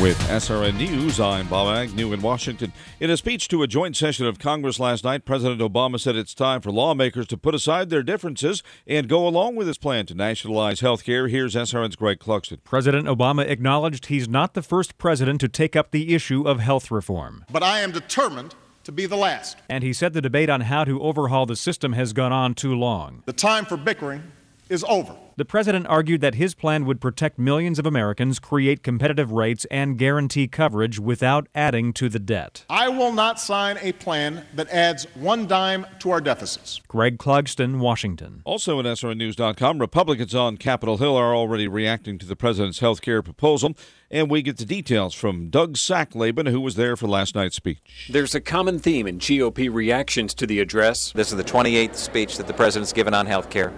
With SRN News, I'm Bob Agnew in Washington. In a speech to a joint session of Congress last night, President Obama said it's time for lawmakers to put aside their differences and go along with his plan to nationalize health care. Here's SRN's Greg Clugston. President Obama acknowledged he's not the first president to take up the issue of health reform. But I am determined to be the last. And he said the debate on how to overhaul the system has gone on too long. The time for bickering is over. The president argued that his plan would protect millions of Americans, create competitive rates, and guarantee coverage without adding to the debt. I will not sign a plan that adds one dime to our deficits. Greg Clugston, Washington. Also at SRNnews.com, Republicans on Capitol Hill are already reacting to the president's health care proposal. And we get the details from Doug Sacklaben, who was there for last night's speech. There's a common theme in GOP reactions to the address. This is the 28th speech that the president's given on health care.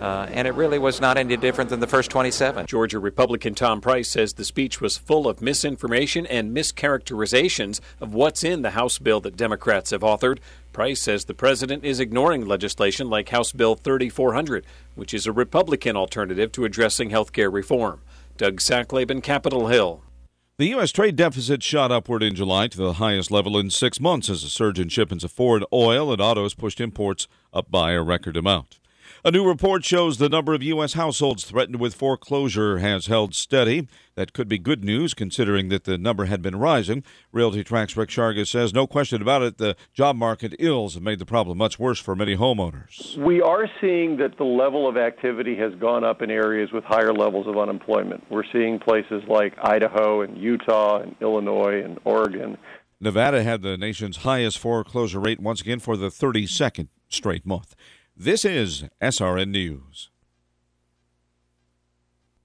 Uh, and it really was not any different than the first 27. Georgia Republican Tom Price says the speech was full of misinformation and mischaracterizations of what's in the House bill that Democrats have authored. Price says the president is ignoring legislation like House Bill 3400, which is a Republican alternative to addressing health care reform. Doug Sacklaben, Capitol Hill. The U.S. trade deficit shot upward in July to the highest level in six months as a surge in shipments of foreign oil and autos pushed imports up by a record amount. A new report shows the number of U.S. households threatened with foreclosure has held steady. That could be good news considering that the number had been rising. RealtyTrac's Rick Sharga says, no question about it, the job market ills have made the problem much worse for many homeowners. We are seeing that the level of activity has gone up in areas with higher levels of unemployment. We're seeing places like Idaho and Utah and Illinois and Oregon. Nevada had the nation's highest foreclosure rate once again for the 32nd straight month. This is SRN News.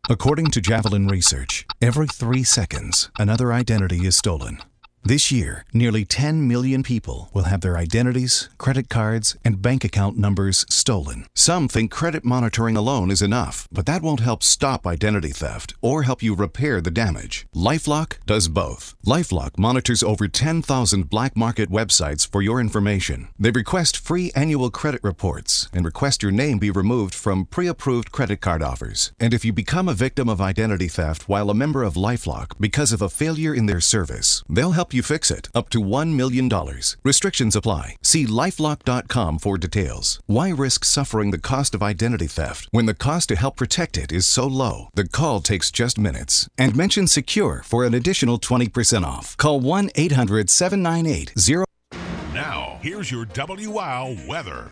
According to Javelin Research, every three seconds, another identity is stolen. This year, nearly 10 million people will have their identities, credit cards, and bank account numbers stolen. Some think credit monitoring alone is enough, but that won't help stop identity theft or help you repair the damage. Lifelock does both. Lifelock monitors over 10,000 black market websites for your information. They request free annual credit reports and request your name be removed from pre-approved credit card offers. And if you become a victim of identity theft while a member of Lifelock because of a failure in their service, they'll help you fix it up to $1 million. Restrictions apply. See lifelock.com for details. Why risk suffering the cost of identity theft when the cost to help protect it is so low? The call takes just minutes. And mention secure for an additional 20% off. Call 1 800 798 0. Now, here's your WOW weather.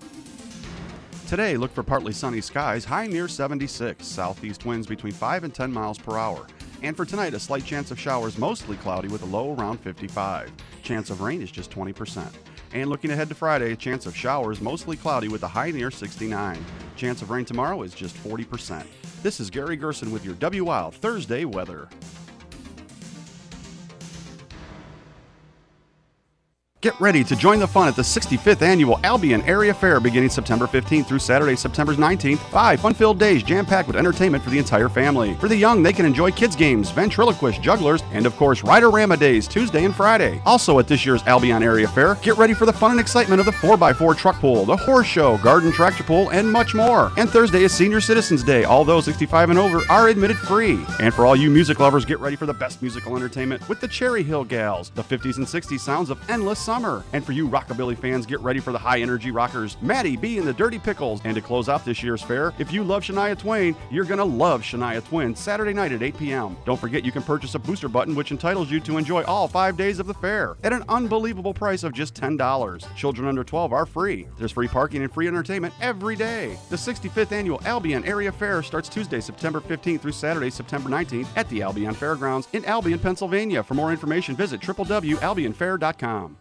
Today, look for partly sunny skies, high near 76, southeast winds between 5 and 10 miles per hour. And for tonight, a slight chance of showers, mostly cloudy with a low around 55. Chance of rain is just 20%. And looking ahead to Friday, a chance of showers, mostly cloudy with a high near 69. Chance of rain tomorrow is just 40%. This is Gary Gerson with your WOW Thursday weather. Get ready to join the fun at the 65th annual Albion Area Fair beginning September 15th through Saturday, September 19th. Five fun filled days jam packed with entertainment for the entire family. For the young, they can enjoy kids' games, ventriloquist jugglers, and of course, Rider-Rama Days Tuesday and Friday. Also at this year's Albion Area Fair, get ready for the fun and excitement of the 4x4 truck pull, the horse show, garden tractor pull, and much more. And Thursday is Senior Citizens Day. All those 65 and over are admitted free. And for all you music lovers, get ready for the best musical entertainment with the Cherry Hill Gals, the 50s and 60s sounds of endless summer. And for you rockabilly fans, get ready for the high energy rockers, Maddie B and the Dirty Pickles. And to close out this year's fair, if you love Shania Twain, you're gonna love Shania Twain Saturday night at 8 p.m. Don't forget you can purchase a booster button which entitles you to enjoy all five days of the fair at an unbelievable price of just $10. Children under 12 are free. There's free parking and free entertainment every day. The 65th annual Albion Area Fair starts Tuesday, September 15th through Saturday, September 19th at the Albion Fairgrounds in Albion, Pennsylvania. For more information, visit www.albionfair.com.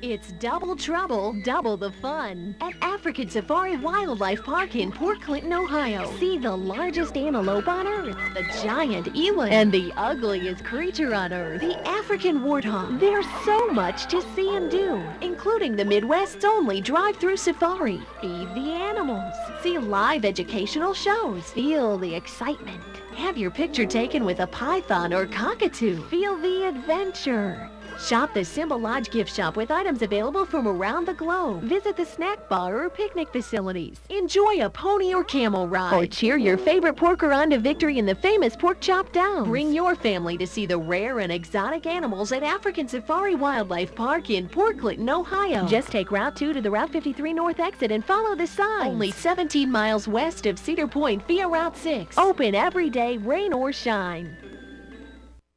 It's double trouble, double the fun at African Safari Wildlife Park in Port Clinton, Ohio. See the largest antelope on Earth, the giant eland, and the ugliest creature on Earth, the African warthog. There's so much to see and do, including the Midwest's only drive-through safari. Feed the animals, see live educational shows, feel the excitement. Have your picture taken with a python or cockatoo. Feel the adventure. Shop the Symbol Lodge gift shop with items available from around the globe. Visit the snack bar or picnic facilities. Enjoy a pony or camel ride. Or cheer your favorite porker on to victory in the famous Pork Chop Downs. Bring your family to see the rare and exotic animals at African Safari Wildlife Park in Port Clinton, Ohio. Just take Route 2 to the Route 53 North exit and follow the sign. Only 17 miles west of Cedar Point via Route 6. Open every day, rain or shine.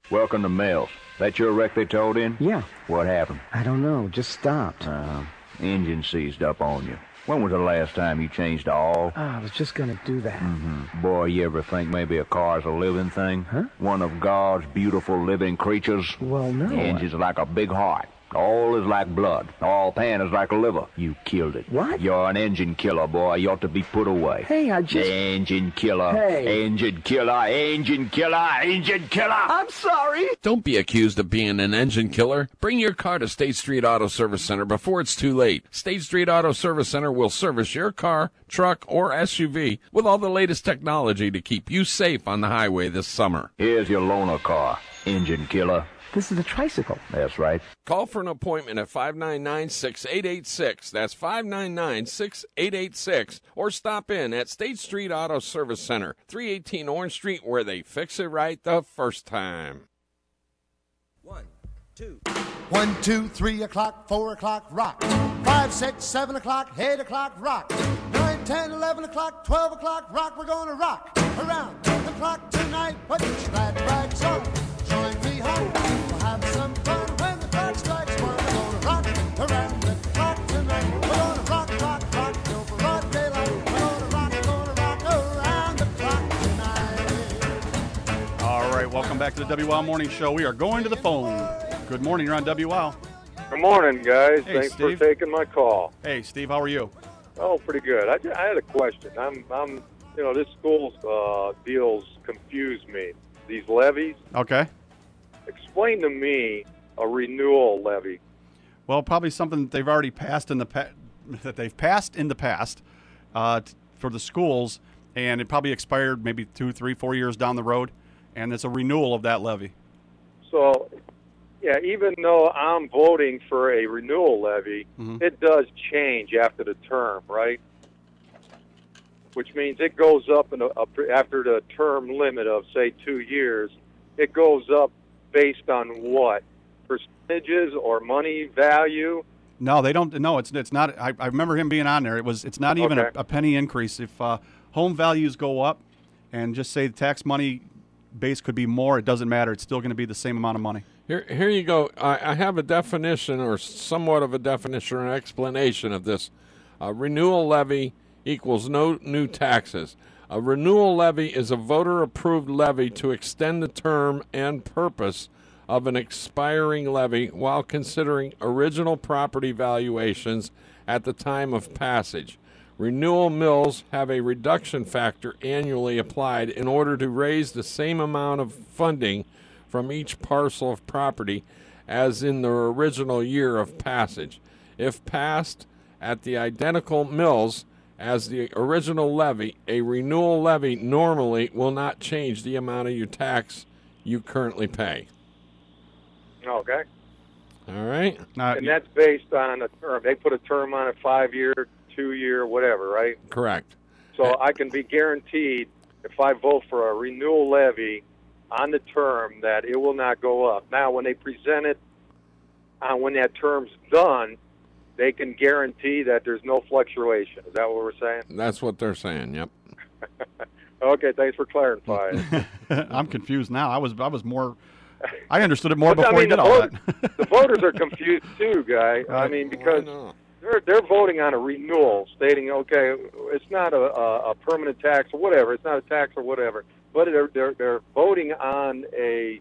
Welcome to Mills. That your wreck they towed in? Yeah. What happened? I don't know. Just stopped. Uh, engine seized up on you. When was the last time you changed oil? Oh, I was just gonna do that. Mm-hmm. Boy, you ever think maybe a car's a living thing? Huh? One of God's beautiful living creatures? Well, no. The engine's like a big heart. All is like blood. All pan is like a liver. You killed it. What? You're an engine killer, boy. You ought to be put away. Hey, I just... Engine killer. Hey. Engine killer. Engine killer. Engine killer. I'm sorry. Don't be accused of being an engine killer. Bring your car to State Street Auto Service Center before it's too late. State Street Auto Service Center will service your car, truck, or SUV with all the latest technology to keep you safe on the highway this summer. Here's your loaner car. Engine killer. This is a tricycle. That's right. Call for an appointment at 599 6886. That's 599 6886. Or stop in at State Street Auto Service Center, 318 Orange Street, where they fix it right the first time. One, two. One, two, three o'clock, four o'clock, rock. Five, six, seven o'clock, eight o'clock, rock. Nine, ten, eleven o'clock, twelve o'clock, rock. We're gonna rock around the clock tonight. Put your glad rags back to the WOW Morning Show. We are going to the phone. Good morning, you're on WOW. Good morning, guys. Hey, Thanks Steve. for taking my call. Hey, Steve, how are you? Oh, pretty good. I, I had a question. I'm, I'm, you know, this school's uh, deals confuse me. These levies. Okay. Explain to me a renewal levy. Well, probably something that they've already passed in the pa- that they've passed in the past uh, t- for the schools, and it probably expired maybe two, three, four years down the road, and it's a renewal of that levy. So, yeah, even though I'm voting for a renewal levy, Mhm. it does change after the term, right? Which means it goes up in a, a, after the term limit of say two years. It goes up based on what percentages or money value. No, they don't. No, it's it's not. I, I remember him being on there. It was. It's not even Okay. a, a penny increase. If uh, home values go up, and just say the tax money base could be more, it doesn't matter. It's still going to be the same amount of money. Here, here you go. I, I have a definition, or somewhat of a definition or an explanation of this. A renewal levy equals no new taxes. A renewal levy is a voter approved levy to extend the term and purpose of an expiring levy while considering original property valuations at the time of passage. Renewal mills have a reduction factor annually applied in order to raise the same amount of funding from each parcel of property as in the original year of passage. If passed at the identical mills as the original levy, a renewal levy normally will not change the amount of your tax you currently pay. Okay. All right? and that's based on a term. They put a term on it, five year, two year, whatever, right? Correct. So I can be guaranteed if I vote for a renewal levy on the term that it will not go up. Now, when they present it, uh, when that term's done, they can guarantee that there's no fluctuation. Is that what we're saying? That's what they're saying, yep. Okay, thanks for clarifying. I'm confused now. I was I was more. I understood it more But, I before mean, you did the all vote- that. the voters are confused too, guy. I mean, because they're they're voting on a renewal, stating, okay, it's not a, a, a permanent tax or whatever. It's not a tax or whatever, but they're they're they're voting on a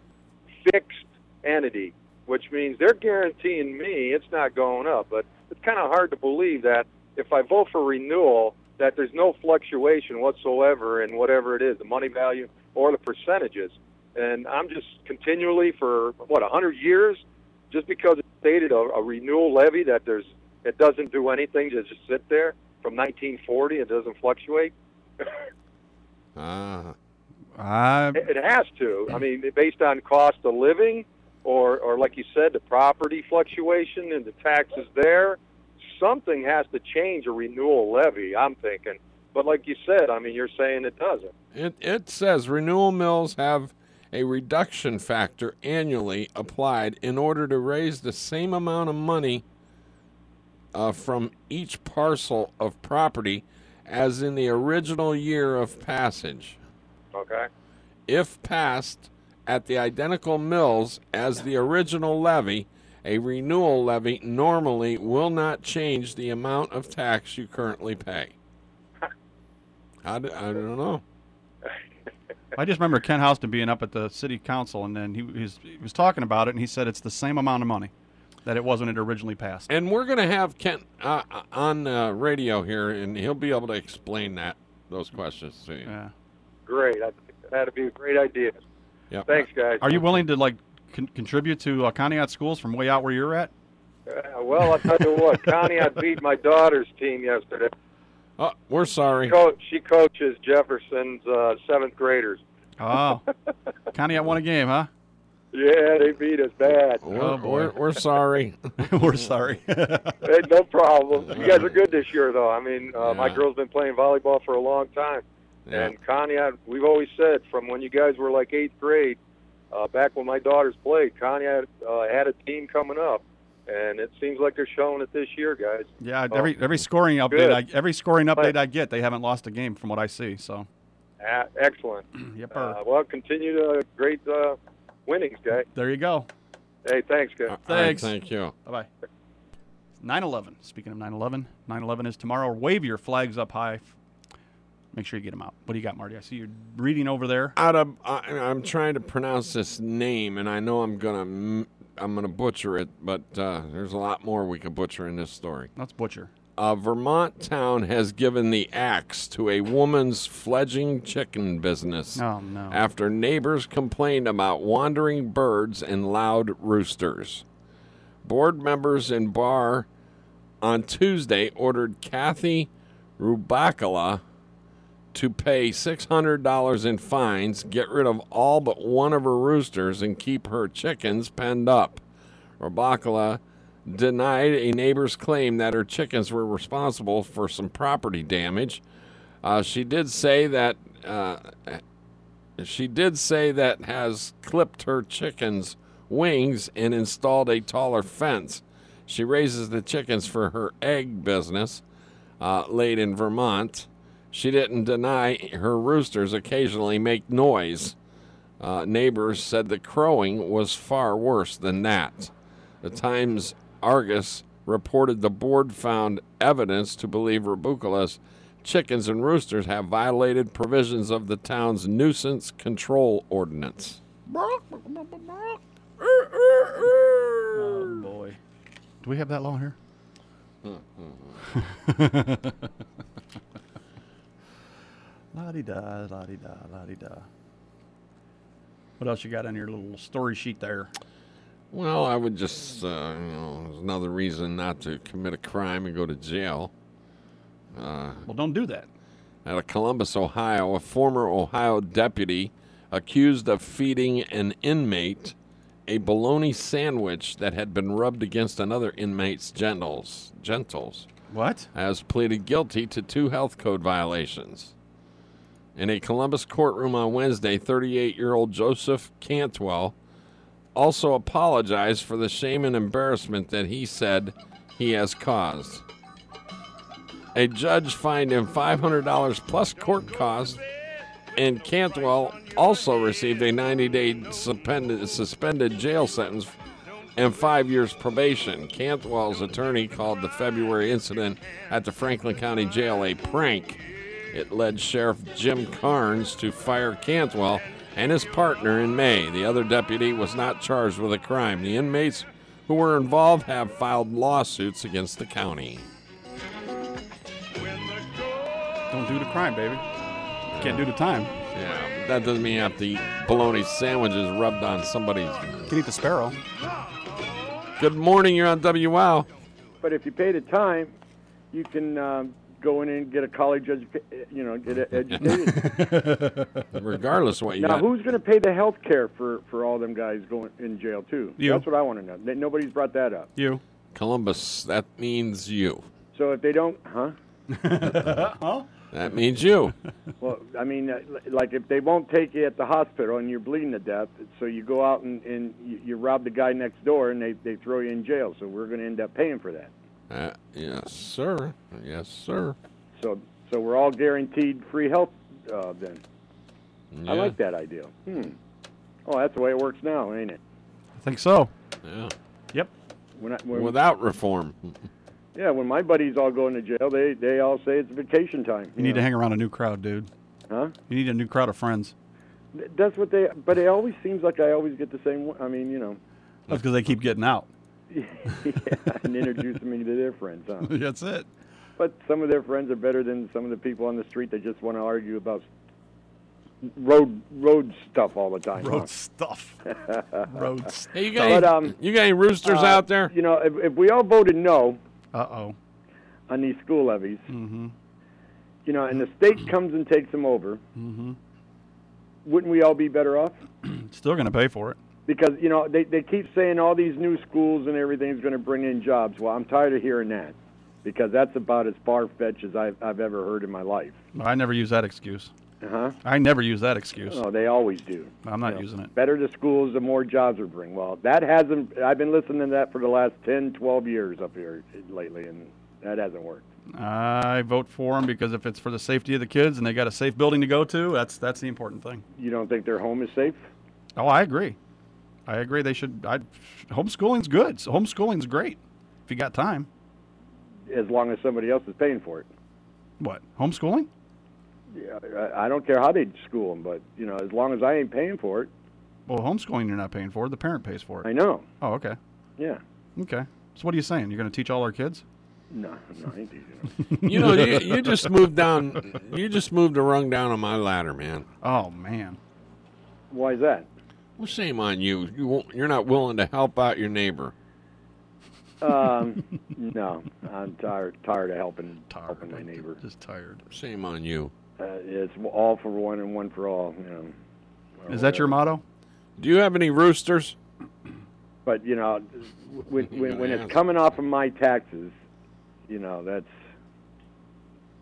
fixed entity, which means they're guaranteeing me it's not going up. But it's kind of hard to believe that if I vote for renewal, that there's no fluctuation whatsoever in whatever it is, the money value or the percentages. And I'm just continually for what a hundred years, just because it stated a, a renewal levy that there's it doesn't do anything, to just sit there from 1940, it doesn't fluctuate. Ah. I It, it has to. I mean, based on cost of living, or or like you said, the property fluctuation and the taxes there. Something has to change a renewal levy. I'm thinking, but like you said, I mean, you're saying it doesn't. It, it says renewal mills have a reduction factor annually applied in order to raise the same amount of money uh, from each parcel of property as in the original year of passage. Okay. If passed at the identical mills as the original levy, a renewal levy normally will not change the amount of tax you currently pay. I, d- I don't know. I just remember Ken Houston being up at the city council, and then he was, he was talking about it, and he said it's the same amount of money that it wasn't it originally passed. And we're going to have Kent uh, uh, on uh, radio here, and he'll be able to explain that those questions to you. Yeah. Great. That'd be a great idea. Yep. Thanks, guys. Are you willing to like con- contribute to uh, Conneaut schools from way out where you're at? Uh, well, I'll tell you what, Connie, I beat my daughter's team yesterday. Oh, we're sorry. Co- she coaches Jefferson's uh, seventh graders. Oh, Conneaut won a game, huh? Yeah, they beat us bad. We're, Oh, boy. we're, we're sorry. we're sorry. Hey, no problem. You guys are good this year, though. I mean, uh, my Yeah. girl's been playing volleyball for a long time. Yeah. And Connie, I, we've always said from when you guys were like eighth grade, uh, back when my daughters played, Connie had, uh, had a team coming up, and it seems like they're showing it this year, guys. Yeah, every every scoring update, good. I, every scoring update I get, they haven't lost a game from what I see. So, Uh, excellent. yep. Uh, well, continue to great uh, winnings, guys. there you go. Hey, thanks, guys. All right, Thanks. thank you. Bye bye. 9/11. Speaking of 9/11, 9/11 is tomorrow. Wave your flags up high. Make sure you get them out. What do you got, Marty? I see you're reading over there. Out of, I, I'm trying to pronounce this name, and I know I'm gonna I'm gonna butcher it, but uh, there's a lot more we could butcher in this story. Let's butcher. A Vermont town has given the axe to a woman's fledgling chicken business Oh no. after neighbors complained about wandering birds and loud roosters. Board members in Bar on Tuesday ordered Kathy Rubakala to pay $600 in fines, get rid of all but one of her roosters, and keep her chickens penned up. Rubakala denied a neighbor's claim that her chickens were responsible for some property damage. Uh, she did say that uh, she did say that has clipped her chickens' wings and installed a taller fence. She raises the chickens for her egg business, uh, laid in Vermont. She didn't deny her roosters occasionally make noise. Uh, neighbors said the crowing was far worse than that. The Times Argus reported the board found evidence to believe Rabukala's chickens and roosters have violated provisions of the town's nuisance control ordinance. Oh boy. Do we have that law here? la di da, la di da, la di da. What else you got on your little story sheet there? Well, I would just, uh, you know, there's another reason not to commit a crime and go to jail. Uh, Well, don't do that. out of Columbus, Ohio, a former Ohio deputy accused of feeding an inmate a bologna sandwich that had been rubbed against another inmate's genitals, genitals What? has pleaded guilty to two health code violations. In a Columbus courtroom on Wednesday, 38 year old Joseph Cantwell also apologized for the shame and embarrassment that he said he has caused. A judge fined him $500 plus court costs, and Cantwell also received a 90 day suspended, suspended jail sentence and five years probation. Cantwell's attorney called the February incident at the Franklin County Jail a prank. It led Sheriff Jim Karnes to fire Cantwell and his partner in May. The other deputy was not charged with a crime. The inmates who were involved have filed lawsuits against the county. Don't do the crime, baby. Can't do the time. Yeah, that doesn't mean you have to eat bologna sandwiches rubbed on somebody's. Can eat the sparrow. Good morning, you're on WOW. But if you pay the time, you can um, go in and get a college education, you know, get a- educated. Regardless of what you now, got. who's going to pay the health care for for all them guys going in jail too? You. That's what I want to know. Nobody's brought that up. You. Columbus, that means you. So if they don't, huh? huh? That means you. Well, I mean, uh, like if they won't take you at the hospital and you're bleeding to death, so you go out and, and you, you rob the guy next door and they, they throw you in jail. So we're going to end up paying for that. Uh, yes, sir. Yes, sir. So so we're all guaranteed free health uh, then. I like that idea. Hmm. Oh, that's the way it works now, ain't it? I think so. Yeah. Yep. When I, when, Without reform. yeah, when my buddies all go into jail, they they all say it's vacation time. You need to hang around a new crowd, dude. Huh? You need a new crowd of friends. That's what they. But it always seems like I always get the same. I mean, you know, That's because they keep getting out. Yeah, and introduce me to their friends. Huh? That's it. But some of their friends are better than some of the people on the street that just want to argue about road road stuff all the time. Road huh? stuff. Road stuff. Hey, you got, But, any, um, you got any roosters Uh, out there? You know, if, if we all voted no Uh oh. on these school levies, Mm-hmm. you know, and the state comes and takes them over, Mm-hmm. wouldn't we all be better off? Still going to pay for it. Because you know they they keep saying all these new schools and everything's going to bring in jobs. Well, I'm tired of hearing that because that's about as far fetched as I've I've ever heard in my life. I never use that excuse. Uh huh. I never use that excuse. Oh, they always do. I'm not You know, using it. Better the schools, the more jobs we bring. Well, that hasn't. I've been listening to that for the last 10, 12 years up here lately, and that hasn't worked. I vote for them because if it's for the safety of the kids and they got a safe building to go to, that's that's the important thing. You don't think their home is safe? Oh, I agree. I agree. They should. I, homeschooling's good. So homeschooling's great if you got time. As long as somebody else is paying for it. What homeschooling? Yeah, I, I don't care how they school them, but you know, as long as I ain't paying for it, Well, homeschooling you're not paying for. it. The parent pays for it. I know. Oh, okay. Yeah. Okay. So what are you saying? You're going to teach all our kids? No, no, I ain't teaching them. You know, you, you just moved down. You just moved a rung down on my ladder, man. Oh man. Why is that? Well, shame on you. You won't, you're not willing to help out your neighbor. Um, no, I'm tired tired of helping tired, helping my neighbor. Just tired. Shame on you. Uh, it's all for one and one for all. You know. or Is that your motto? Do you have any roosters? But you know, when when, when it's coming off of my taxes, you know that's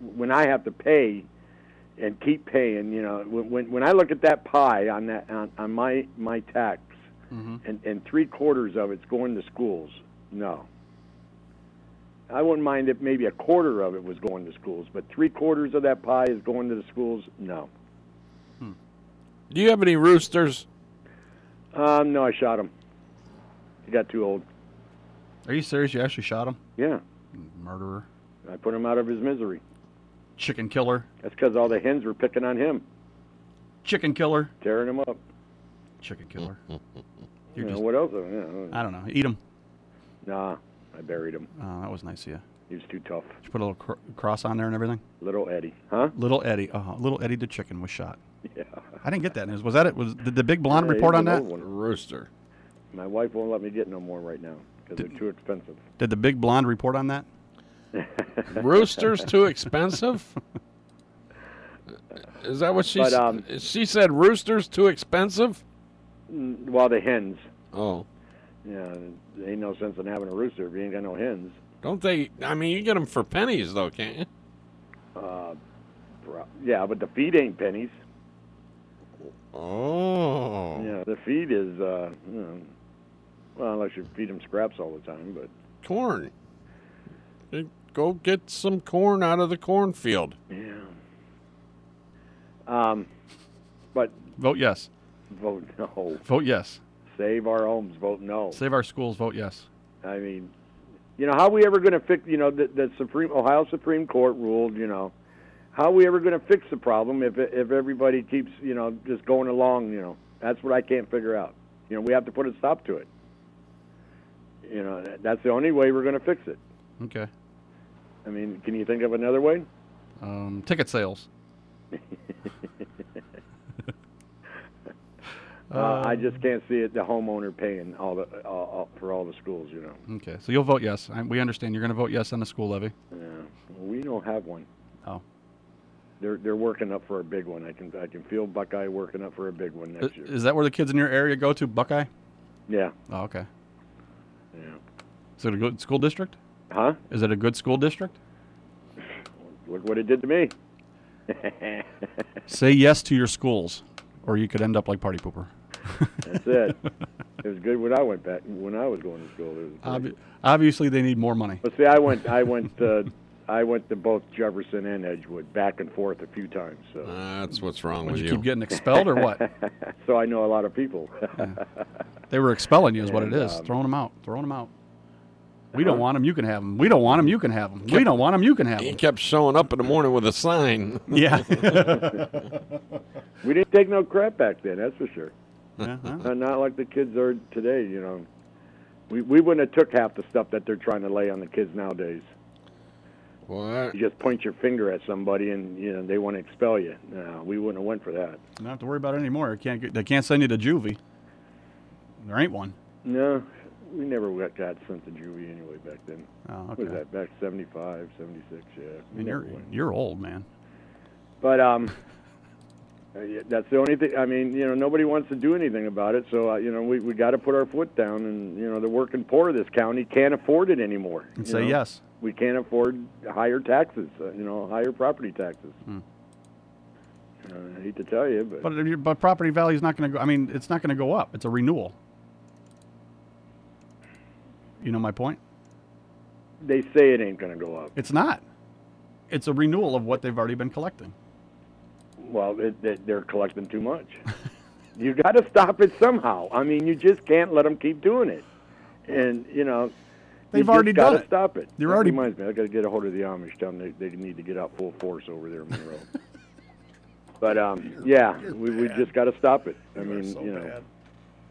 when I have to pay and keep paying. You know, when when, when I look at that pie on that on, on my my tax, Mm-hmm. and and three quarters of it's going to schools. No. I wouldn't mind if maybe a quarter of it was going to schools, but three quarters of that pie is going to the schools. No. Do you have any roosters? Um, no, I shot him. He got too old. Are you serious? You actually shot him? Yeah, Murderer. I put him out of his misery. Chicken killer. That's because all the hens were picking on him, Chicken killer. tearing him up. Chicken killer. You You're know, just. what else? Yeah, I don't know. Eat him. nah, I buried him. Oh, that was nice of you. He was too tough. Did you put a little cr- cross on there and everything? Little Eddie, huh? Little Eddie. Uh-huh. little Eddie the chicken was shot. Yeah. I didn't get that news. Was that it? Was did the big blonde Yeah, report on that? one. Rooster. My wife won't let me get no more right now because they're too expensive. Did the big blonde report on that? Roosters too expensive? Is that what she But, s- um, She said roosters too expensive? Mm, Well, the hens. Oh. Yeah, there ain't no sense in having a rooster if you ain't got no hens. Don't they? I mean, you get them for pennies, though, can't you? Uh, yeah, but the feed ain't pennies. Oh. Yeah, the feed is, uh, you know, well, unless you feed them scraps all the time, but Corn. You Go get some corn out of the cornfield. yeah. Um, but Vote yes. vote no. Vote yes. Save our homes. Vote no. Save our schools. Vote yes. I mean, you know, how are we ever going to fix? You know, the, the Supreme Ohio Supreme Court ruled. You know, how are we ever going to fix the problem if if everybody keeps you know just going along? You know, that's what I can't figure out. You know, we have to put a stop to it. You know, that's the only way we're going to fix it. Okay. I mean, can you think of another way? Um, ticket sales. Uh, I just can't see it. The homeowner paying all the all, all, for all the schools. You know. Okay. So you'll vote yes. I, we understand you're going to vote yes on the school levy. Yeah. We don't have one. Oh. They're they're working up for a big one. I can I can feel Buckeye working up for a big one next Is, year. is that where the kids in your area go to? Buckeye? Yeah. Oh, okay. Yeah. Is it a good school district? Huh? Is it a good school district? Look what it did to me. Say yes to your schools, or you could end up like Party Pooper. That's it. it was good when I went back when I was going to school. It was great. Obvi- obviously, they need more money. But see, I went, I went, uh, I went to both Jefferson and Edgewood, back and forth a few times. So That's what's wrong Would with you you. keep getting expelled or what? so I know a lot of people. They were expelling you, is what it And, is. um, throwing them out. Throwing them out. We don't want them. You can have them. We don't want them. You can have them. We don't want them. You can have them. He kept showing up in the morning with a sign. Yeah. we didn't take no crap back then, that's for sure. Uh-huh. Uh, not like the kids are today. You know, we we wouldn't have took half the stuff that they're trying to lay on the kids nowadays. What? You just point your finger at somebody and you know they want to expel you. No, we wouldn't have went for that. Don't have to worry about it anymore. Can't get, they can't send you to juvie. There ain't one. No, we never got, got sent to juvie anyway back then. Oh, What was that? Back 75, 76, yeah. I mean, you're, went. you're old, man. But um, uh, that's the only thing. I mean, you know, nobody wants to do anything about it. So uh, you know, we we got to put our foot down, and you know, the working poor of this county can't afford it anymore. And say know? yes. We can't afford higher taxes. Uh, you know, higher property taxes. Hmm. Uh, I hate to tell you, but, But but property value is not going to go. I mean, it's not going to go up. It's a renewal. You know my point. they say it ain't going to go up. It's not. It's a renewal of what they've already been collecting. Well, it, it, they're collecting too much. you got to stop it somehow. I mean, you just can't let them keep doing it. And you know, They've you already gotta done it. Stop it. They're that already- reminds me. I got to get a hold of the Amish. Tell them they, they need to get out full force over there in Monroe. but um, yeah, we, we just got to stop it. I mean, you know,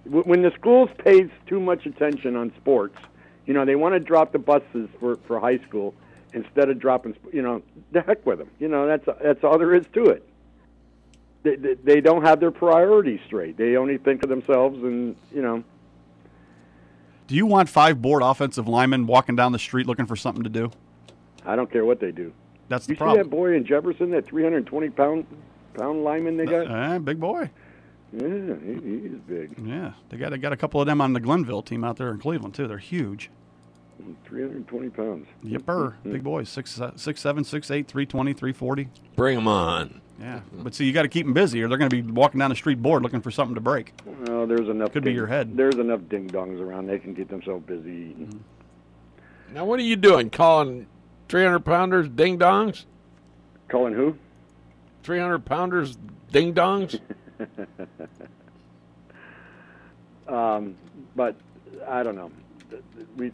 w- when the schools pays too much attention on sports, you know, they want to drop the buses for for high school instead of dropping. You know, the heck with them. You know, that's that's all there is to it. They, they, they don't have their priorities straight. They only think of themselves, and you know, Do you want five bored offensive linemen walking down the street looking for something to do? I don't care what they do. That's the you see problem. that boy in Jefferson, that 320 pound pound lineman they got? Eh, big boy. Yeah, he, he's big. Yeah, they got they got a couple of them on the Glenville team out there in Cleveland too. They're huge. 320 pounds. Yipper, mm-hmm. big boys, six uh, six seven, six eight, three twenty, three forty. Bring them on. Yeah, but see, you got to keep them busy, or they're going to be walking down the street bored looking for something to break. Well, there's enough. Could be ding- your head. There's enough ding dongs around. They can keep themselves busy. eating. Mm-hmm. Now, what are you doing? Calling 300 pounders ding dongs? Calling who? 300 pounders ding dongs? Um, but I don't know. We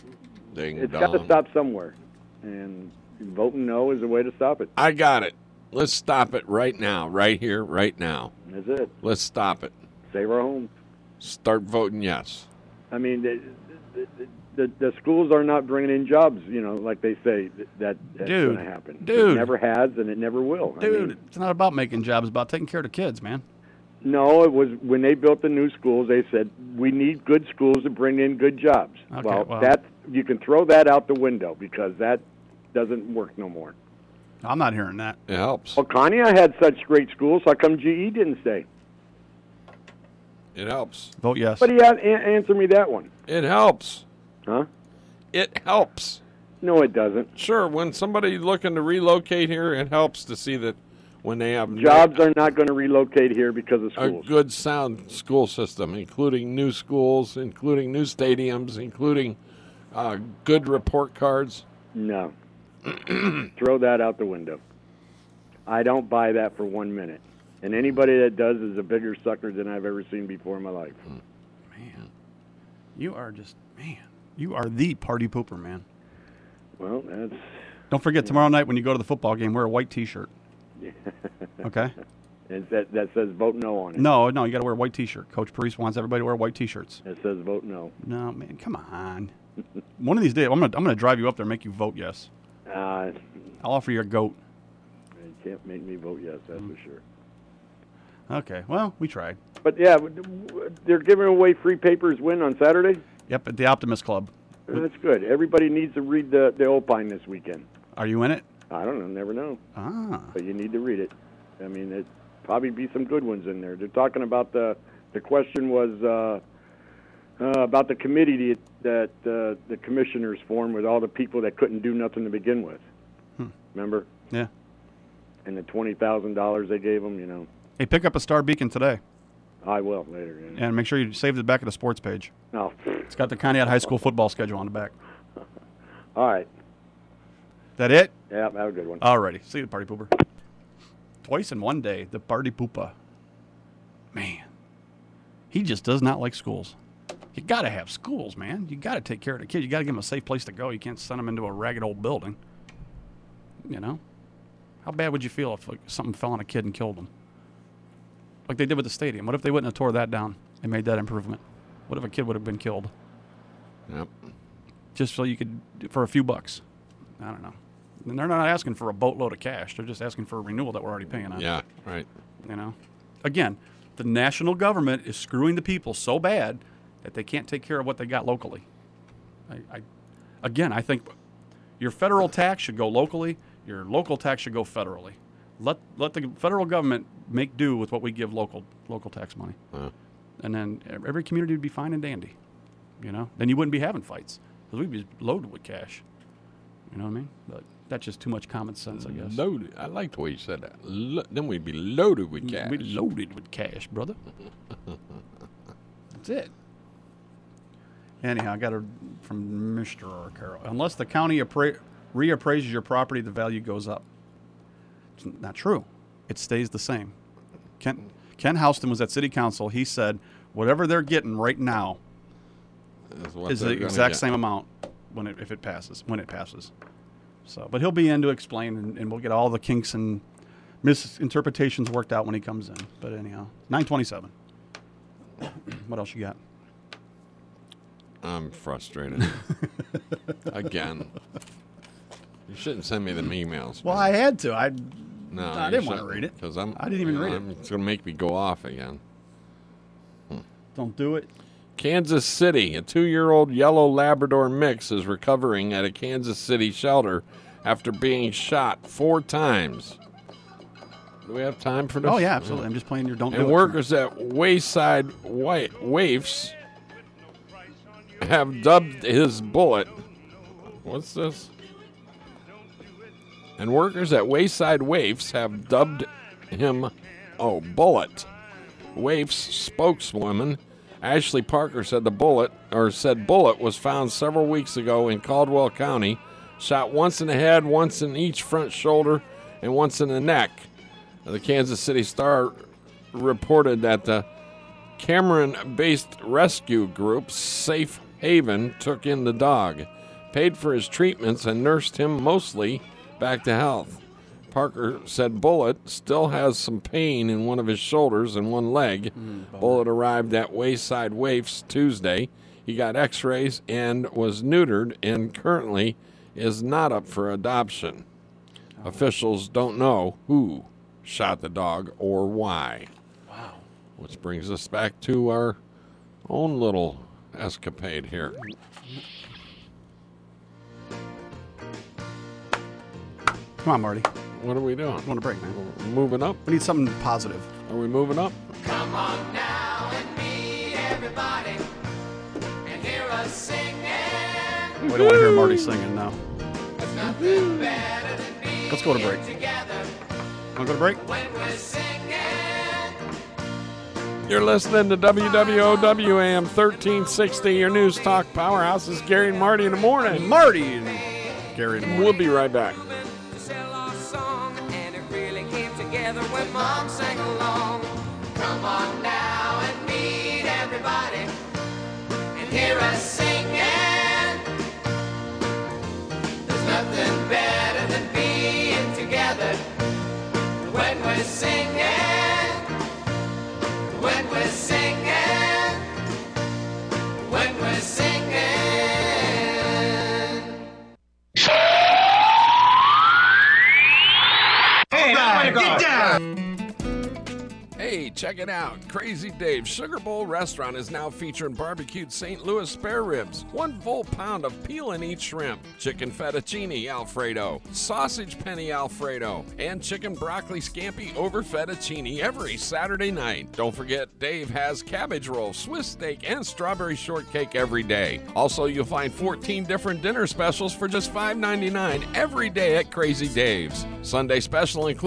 Ding it's got to dong. stop somewhere, and voting no is a way to stop it. I got it. Let's stop it right now, right here, right now. That's it. Let's stop it. Save our homes. Start voting yes. I mean, the, the, the, the schools are not bringing in jobs. You know, like they say that that's Dude, going to happen. dude. it never has, and it never will. I Dude, mean, it's not about making jobs; it's about taking care of the kids, man. No, it was when they built the new schools. They said we need good schools to bring in good jobs. Okay, well, well- that you can throw that out the window because that doesn't work no more. I'm not hearing that. It helps. Well, Conneaut had such great schools. How come GE didn't stay? It helps. Vote yes. But he had, a- answer me that one. It helps. Huh? It helps. No, it doesn't. Sure, when somebody looking to relocate here, it helps to see that when they have Jobs are not going to relocate here because of a good, sound school system, including new schools, including new stadiums, including uh, good report cards. No. Throw that out the window. I don't buy that for one minute. And anybody that does is a bigger sucker than I've ever seen before in my life. Man, you are just man. You are the party pooper, man. Well, that's Don't forget tomorrow night when you go to the football game, wear a white T-shirt. Okay. and that that says vote no on it. No, no, you got to wear a white T-shirt. Coach Paris wants everybody to wear white T-shirts. It says vote no. No, man, come on. One of these days, I'm gonna I'm gonna drive you up there and make you vote yes. Uh, I'll offer you a goat. you can't make me vote yes, that's Mm. for sure. Okay. Well, we tried. But yeah, they're giving away free papers when on Saturday? Yep, at the Optimist Club. That's good. Everybody needs to read the, the Opine this weekend. Are you in it? I don't know. Never know. Ah. But you need to read it. I mean, it probably be some good ones in there. They're talking about the the question was uh, uh, about the committee that uh, the commissioners formed with all the people that couldn't do nothing to begin with. Hmm. Remember? Yeah. And the twenty thousand dollars they gave them. You know, Hey, pick up a Star Beacon today, I will later. Yeah. and make sure you save the back of the sports page. No. It's got the Conneaut High School football schedule on the back. All right. That it? Yeah, have a good one. Alrighty. See you, party pooper. Twice in one day, the party pooper. Man, he just does not like schools. You got to have schools, man. You got to take care of the kids. You got to give them a safe place to go. You can't send them into a ragged old building. You know, how bad would you feel if like, something fell on a kid and killed them? Like they did with the stadium. What if they wouldn't have tore that down and made that improvement? What if a kid would have been killed? Yep. Just so you could, for a few bucks. I don't know. And they're not asking for a boatload of cash. They're just asking for a renewal that we're already paying on. Yeah, right. You know, again, the national government is screwing the people so bad that they can't take care of what they got locally. I, I again, I think your federal tax should go locally. Your local tax should go federally. Let let the federal government make do with what we give local local tax money, Uh, and then every community would be fine and dandy. You know, then you wouldn't be having fights because we'd be loaded with cash. You know what I mean? But that's just too much common sense, I guess. Loaded. I like the way you said that. Lo- then we'd be loaded with cash. We'd be loaded with cash, brother. That's it. Anyhow, I got a from Mr. Carroll. Unless the county appra- reappraises your property, the value goes up. It's not true. It stays the same. Ken, Ken Houston was at city council. He said whatever they're getting right now Is what is the exact get. same amount when it, if it passes when it passes. So, but he'll be in to explain, and, and we'll get all the kinks and misinterpretations worked out when he comes in. But anyhow, nine twenty-seven. what else you got? I'm frustrated. Again. You shouldn't send me them emails. Well, I had to. I No, I didn't want to read it. because I'm. I didn't even you know, read it. I'm- It's going to make me go off again. Don't do it. Kansas City, a two-year-old yellow Labrador mix is recovering at a Kansas City shelter after being shot four times. Do we have time for this? Oh yeah, absolutely. I'm just playing your don't and do it. workers at Wayside Wa- Waifs have dubbed his bullet. What's this? And workers at Wayside Waifs have dubbed him, oh, Bullet. Waifs spokeswoman Ashley Parker said the bullet, or said bullet, was found several weeks ago in Caldwell County, shot once in the head, once in each front shoulder, and once in the neck. The Kansas City Star reported that the Cameron based rescue group Safe Haven took in the dog, paid for his treatments, and nursed him mostly back to health. Parker said Bullet still has some pain in one of his shoulders and one leg. Mm, Bullet arrived at Wayside Waifs Tuesday. He got x rays and was neutered and currently is not up for adoption. Officials don't know who shot the dog or why. Wow. Which brings us back to our own little escapade here. Come on, Marty. What are we doing? Want a break, man? Moving up? We need something positive. Are we moving up? Come on now and meet everybody and hear us singing. We don't want to hear Marty singing now. There's nothing better than being Let's go to break. together Want to go to break? when we're singing. You're listening to WWOWAM 1360, your news talk powerhouse. is Gary and Marty in the morning. Marty and Gary in the morning. We'll be right back. When Mom along. Come on now and meet everybody and hear us singing. There's nothing better than being together when we're singing. Check it out. Crazy Dave's Sugar Bowl Restaurant is now featuring barbecued St. Louis spare ribs, one full pound of peel and eat shrimp, chicken fettuccine Alfredo, sausage penne Alfredo, and chicken broccoli scampi over fettuccine every Saturday night. Don't forget, Dave has cabbage roll, Swiss steak, and strawberry shortcake every day. Also, you'll find 14 different dinner specials for just $5.99 every day at Crazy Dave's. Sunday special includes